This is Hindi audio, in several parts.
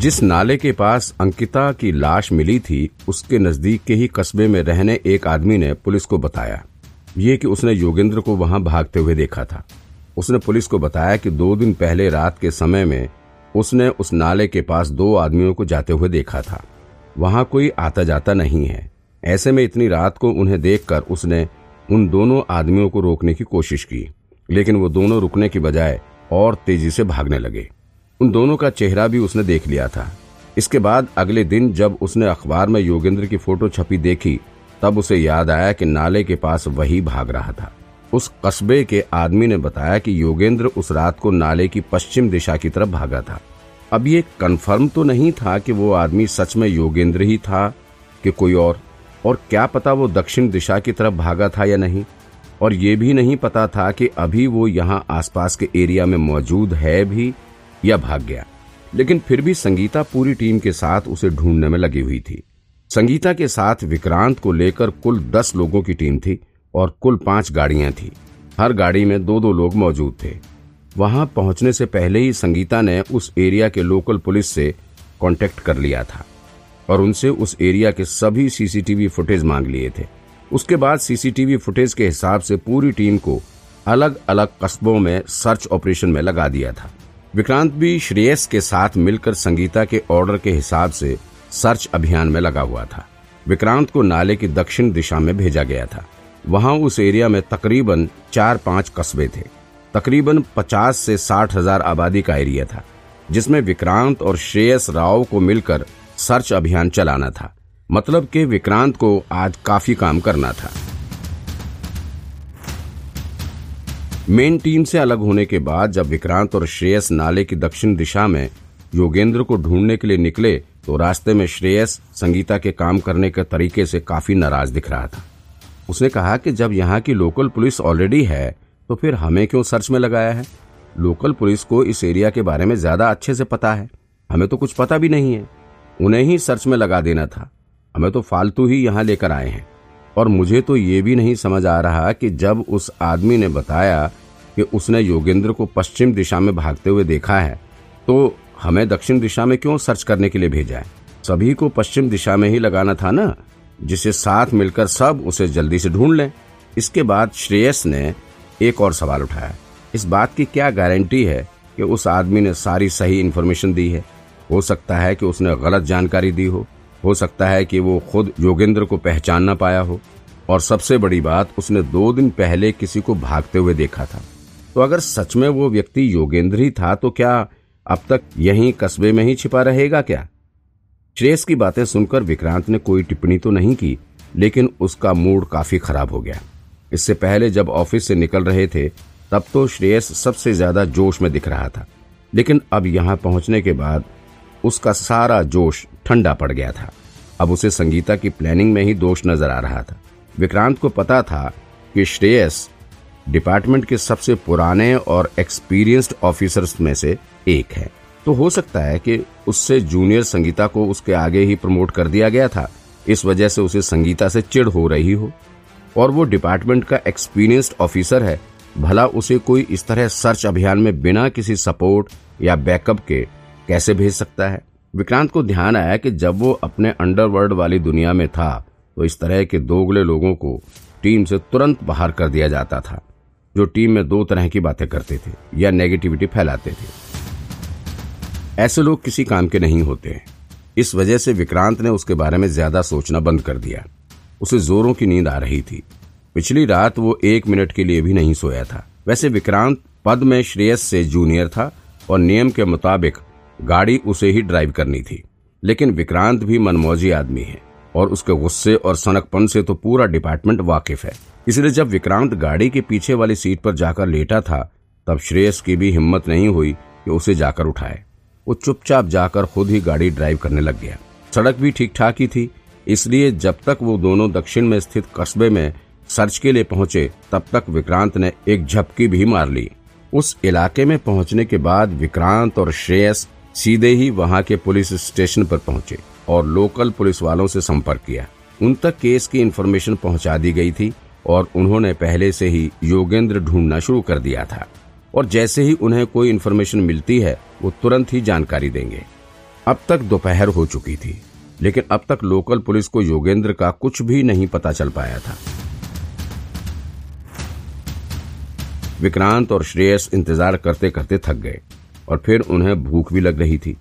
जिस नाले के पास अंकिता की लाश मिली थी, उसके नज़दीक के ही कस्बे में रहने एक आदमी ने पुलिस को बताया। ये कि उसने योगेंद्र को वहाँ भागते हुए देखा था। उसने पुलिस को बताया कि दो दिन पहले रात के समय में उसने उस नाले के पास दो आदमियों को जाते हुए देखा था। वहाँ कोई आता जाता नहीं है। ऐसे में इतनी रात को उन्हें देखकर उसने उन दोनों आदमियों को रोकने की कोशिश की, लेकिन वो दोनों रुकने की बजाय और तेज़ी से भागने लगे। उन दोनों का चेहरा भी उसने देख लिया था। इसके बाद अगले दिन जब उसने अखबार में योगेंद्र की फ़ोटो छपी देखी, तब उसे याद आया कि नाले के पास वही भाग रहा था। उस कस्बे के आदमी ने बताया कि योगेंद्र उस रात को नाले की पश्चिम दिशा की तरफ़ भागा था। अब ये कन्फर्म तो नहीं था कि वो आदमी सच में योगेंद्र ही था कि कोई और और क्या पता वो दक्षिण दिशा की तरफ़ भागा था या नहीं? और ये भी नहीं पता था कि अभी वो यहाँ आसपास के एरिया में मौजूद है भी या भाग गया। लेकिन फिर भी संगीता पूरी टीम के साथ उसे ढूँढने में लगी हुई थी। संगीता के साथ विक्रांत को लेकर कुल दस लोगों की टीम थी और कुल पाँच गाड़ियाँ थी। हर गाड़ी में दो दो लोग मौजूद थे। वहाँ पहुँचने से पहले ही संगीता ने उस एरिया के लोकल पुलिस से कांटेक्ट कर लिया था और उनसे उस एरिया के सभी सीसीटीवी फुटेज मांग लिए थे। उसके बाद सीसीटीवी फुटेज के हिसाब से पूरी टीम को अलग अलग कस्बों में सर्च ऑपरेशन में लगा दिया था। विक्रांत भी श्रेयस के साथ मिलकर संगीता के ऑर्डर के हिसाब से सर्च अभियान में लगा हुआ था। विक्रांत को नाले की दक्षिण दिशा में भेजा गया था। वहाँ उस एरिया में तकरीबन चार पाँच कस्बे थे। तकरीबन पचास से साठ हज़ार आबादी का एरिया था, जिसमें विक्रांत और श्रेयस राव को मिलकर सर्च अभियान चलाना था। मतलब कि विक्रांत को आज काफ़ी काम करना था। मेन टीम से अलग होने के बाद जब विक्रांत और श्रेयस नाले की दक्षिण दिशा में योगेंद्र को ढूँढने के लिए निकले तो रास्ते में श्रेयस संगीता के काम करने के तरीके से काफ़ी नाराज़ दिख रहा था। उसने कहा कि जब यहाँ की लोकल पुलिस ऑलरेडी है तो फिर हमें क्यों सर्च में लगाया है? लोकल पुलिस को इस एरिया के बारे में ज़्यादा अच्छे से पता है। हमें तो कुछ पता भी नहीं है। उन्हें ही सर्च में लगा देना था। हमें तो फालतू ही यहाँ लेकर आए हैं। और मुझे तो ये भी नहीं समझ आ रहा कि जब उस आदमी ने बताया कि उसने योगेंद्र को पश्चिम दिशा में भागते हुए देखा है तो हमें दक्षिण दिशा में क्यों सर्च करने के लिए भेजा है? सभी को पश्चिम दिशा में ही लगाना था ना? जिसे साथ मिलकर सब उसे जल्दी से ढूंढ लें। इसके बाद श्रेयस ने एक और सवाल उठाया। इस बात की क्या गारंटी है कि उस आदमी ने सारी सही इन्फॉर्मेशन दी है? हो सकता है कि उसने गलत जानकारी दी हो। हो सकता है कि वो खुद योगेंद्र को पहचान ना पाया हो। और सबसे बड़ी बात, उसने दो दिन पहले किसी को भागते हुए देखा था। तो अगर सच में वो व्यक्ति योगेंद्र ही था तो क्या अब तक यहीं कस्बे में ही छिपा रहेगा क्या? श्रेयस की बातें सुनकर विक्रांत ने कोई टिप्पणी तो नहीं की, लेकिन उसका मूड काफ़ी खराब हो गया। इससे पहले जब ऑफ़िस से निकल रहे थे, तब तो श्रेयस सबसे ज़्यादा जोश में दिख रहा था। लेकिन अब यहाँ पहुँचने के बाद उसका सारा जोश ठंडा पड़ गया था। अब उसे संगीता की प्लानिंग में ही दोष नज़र आ रहा था। विक्रांत को पता था कि श्रेयस डिपार्टमेंट के सबसे पुराने और एक्सपीरियंस्ड ऑफिसर्स में से एक है। तो हो सकता है कि उससे जूनियर संगीता को उसके आगे ही प्रमोट कर दिया गया था। इस वजह से उसे संगीता से चिड़ हो रही हो। और वो डिपार्टमेंट का एक्सपीरियंस्ड ऑफिसर है। भला उसे कोई इस तरह सर्च अभियान में बिना किसी सपोर्ट या बैकअप के कैसे भेज सकता है? विक्रांत को ध्यान आया कि जब वो अपने अंडरवर्ल्ड वाली दुनिया में था तो इस तरह के दोगले लोगों को टीम से तुरंत बाहर कर दिया जाता था, जो टीम में दो तरह की बातें करते थे, या नेगेटिविटी फैलाते थे। ऐसे लोग किसी काम के नहीं होते। इस वजह से विक्रांत ने उसके बारे में ज़्यादा सोचना बंद कर दिया। उसे जोरों की नींद आ रही थी। पिछली रात वो एक मिनट के लिए भी नहीं सोया था। वैसे विक्रांत पद में श्रेयस से जूनियर था और नियम के मुताबिक गाड़ी उसे ही ड्राइव करनी थी। लेकिन विक्रांत भी मनमौजी आदमी है और उसके गुस्से और सनकपन से तो पूरा डिपार्टमेंट वाकिफ है। इसलिए जब विक्रांत गाड़ी के पीछे वाली सीट पर जाकर लेटा था, तब श्रेयस की भी हिम्मत नहीं हुई कि उसे जाकर उठाए। वो चुपचाप जाकर खुद ही गाड़ी ड्राइव करने लग गया। सड़क भी ठीक ठाक ही थी, इसलिए जब तक वो दोनों दक्षिण में स्थित कस्बे में सर्च के लिए पहुँचे, तब तक विक्रांत ने एक झपकी भी मार ली। उस इलाके में पहुँचने के बाद विक्रांत और श्रेयस सीधे ही वहाँ के पुलिस स्टेशन पर पहुँचे और लोकल पुलिस वालों से संपर्क किया। उन तक केस की इन्फॉर्मेशन पहुँचा दी गई थी और उन्होंने पहले से ही योगेंद्र ढूंढना शुरू कर दिया था। और जैसे ही उन्हें कोई इन्फॉर्मेशन मिलती है, वो तुरंत ही जानकारी देंगे। अब तक दोपहर हो चुकी थी, लेकिन अब तक लोकल पुलिस को योगेंद्र का कुछ भी नहीं पता चल पाया था। विक्रांत और श्रेयस इंतज़ार करते करते थक गए। और फिर उन्हें भूख भी लग रही थी।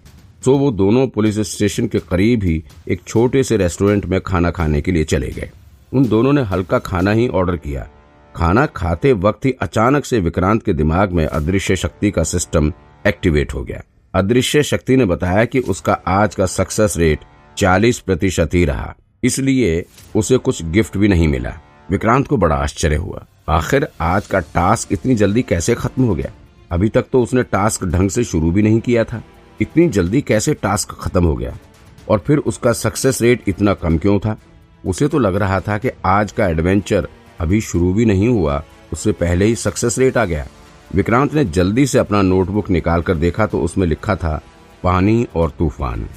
तो वो दोनों पुलिस स्टेशन के करीब ही एक छोटे से रेस्टोरेंट में खाना खाने के लिए चले गए। उन दोनों ने हल्का खाना ही ऑर्डर किया। खाना खाते वक्त ही अचानक से विक्रांत के दिमाग में अदृश्य शक्ति का सिस्टम एक्टिवेट हो गया। अदृश्य शक्ति ने बताया कि उसका आज का सक्सेस रेट 40 प्रतिशत ही रहा। इसलिए उसे कुछ गिफ्ट भी नहीं मिला। विक्रांत को बड़ा आश्चर्य हुआ। आखिर आज का टास्क इतनी जल्दी कैसे खत्म हो गया? अभी तक तो उसने टास्क ढंग से शुरू भी नहीं किया था। इतनी जल्दी कैसे टास्क खत्म हो गया? और फिर उसका सक्सेस रेट इतना कम क्यों था? उसे तो लग रहा था कि आज का एडवेंचर अभी शुरू भी नहीं हुआ, उससे पहले ही सक्सेस रेट आ गया। विक्रांत ने जल्दी से अपना नोटबुक निकाल कर देखा तो उसमें लिखा था, पानी और तूफ़ान।